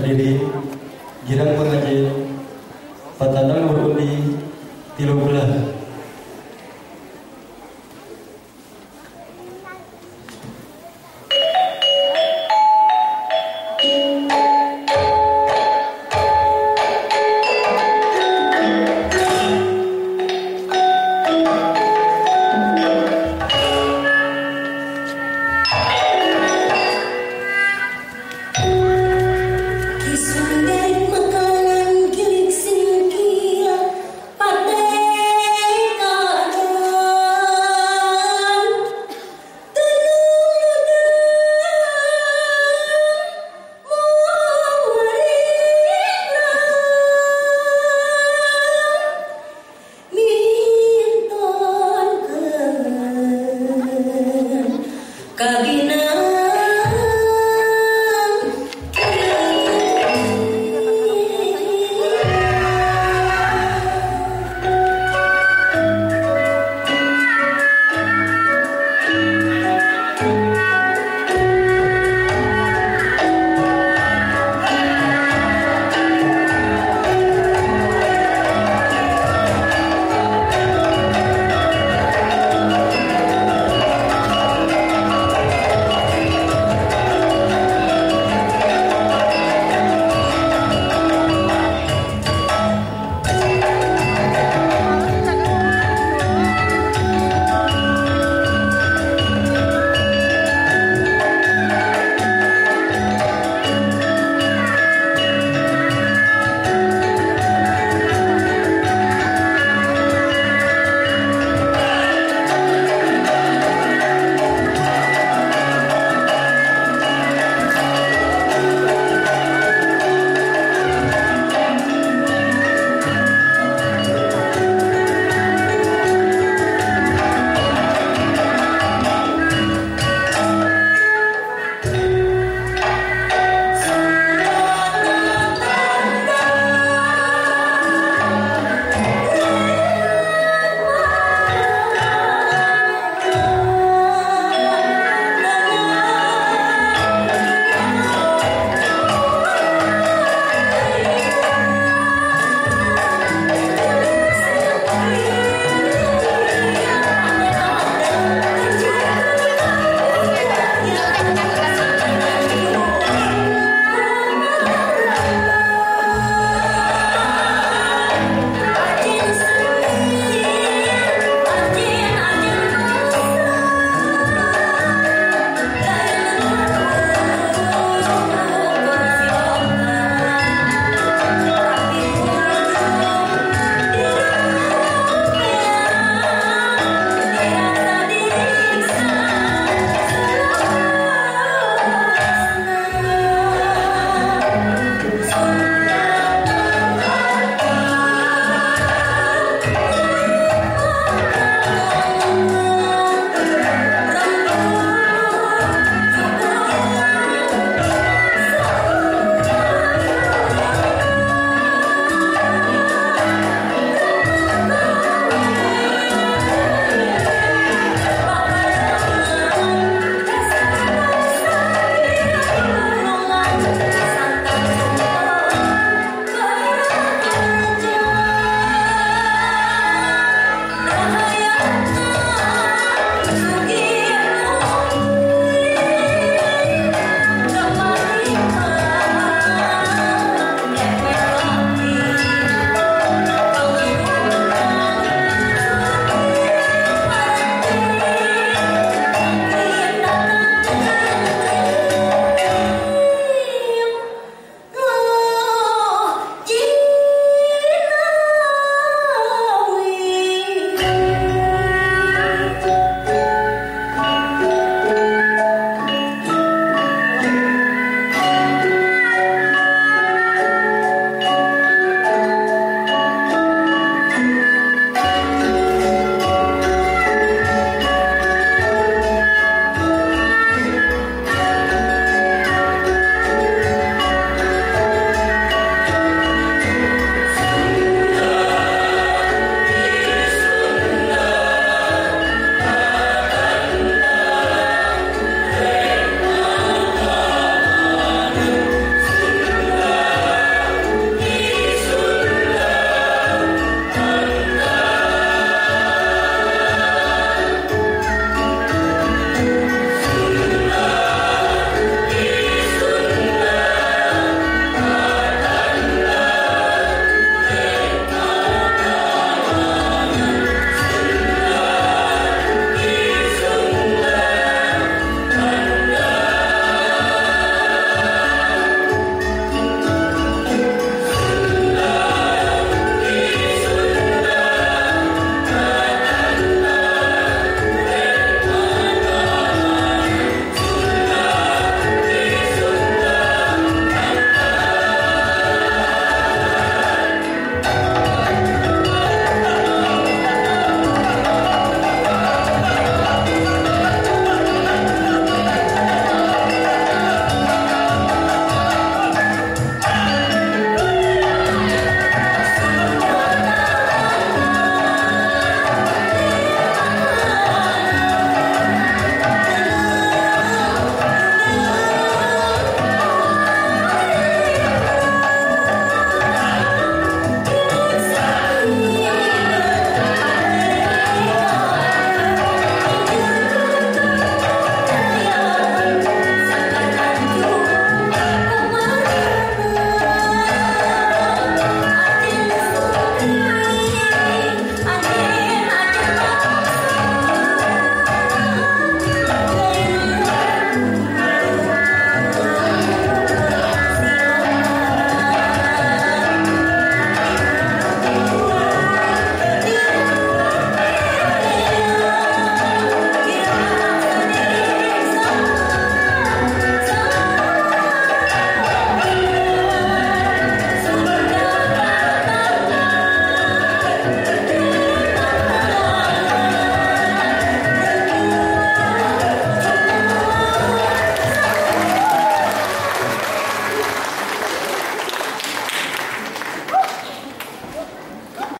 hadirin girang pengajian patandang berundi tilu belah